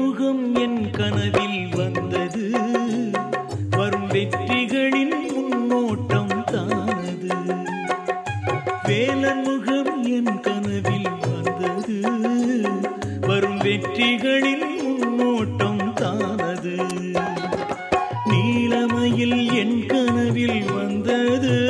முகம் என் கனவில் வந்தது. வரும் வெற்றிகளின் முன்னோட்டம் தானது. வேலன் முகம் என் கனவில் வந்தது. வரும் வெற்றிகளின் முன்னோட்டம் தானது. நீலமயில் என் கனவில் வந்தது.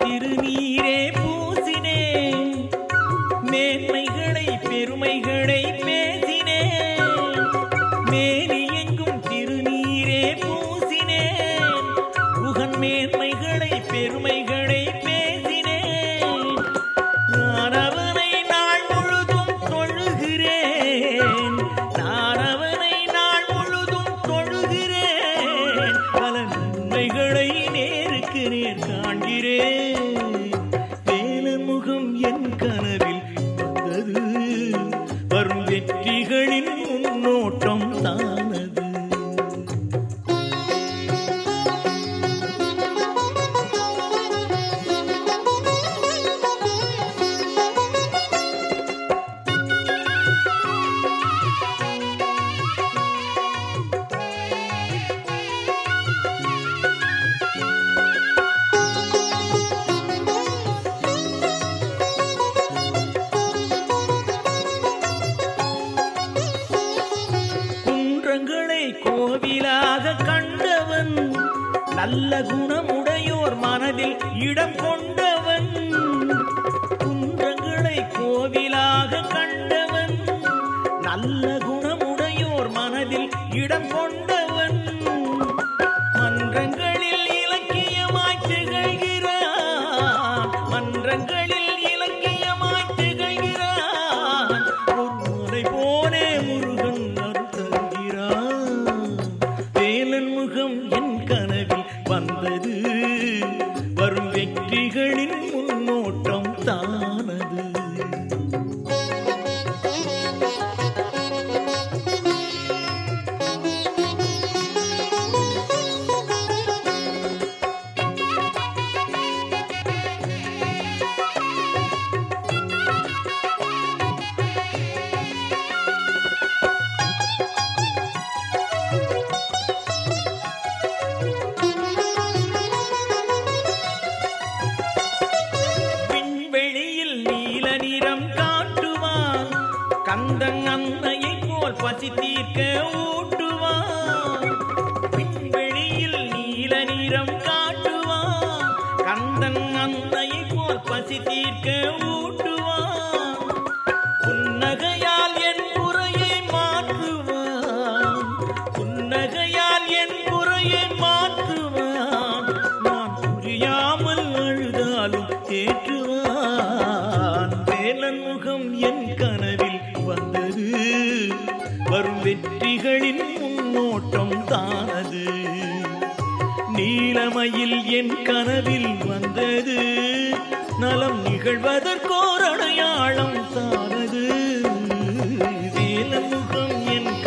திருநீரே நேர் காண்கிறேன். வேலன் முகம் என் கனவு. கோவிலாக கண்டவன் நல்ல குணமுடையோர் மனதில் இடம் கொண்டவன். குன்றங்களை கோவிலாக கண்டவன் நல்ல குணமுடையோர் மனதில் இடம் கொண்டவன். மன்றங்களில் இலக்கியமாய் திகழ்கிறான் மன்றங்களில் பசி தீர்க்க ஊட்டுவான். விண்வெளியில் நீல நிறம் காட்டுவான். கந்தன் அன்னையை போல் பசி தீர்க்க ஊட்டுவான். புன்னகையால் என் குறையை மாற்றுவான். புன்னகையால் என் குறையை மாற்றுவான். நான் புரியாமல் அழுதாலும் தேற்றுவான் வேலன் முகம் என் கன வரும் வெற்றிகளின் முன்னோட்டம் தானது. நீலமையில் என் கனவில் வந்தது. நலம் நிகழ்வதற்கோர் அடையாளம் தானது. வேலமுகம் என்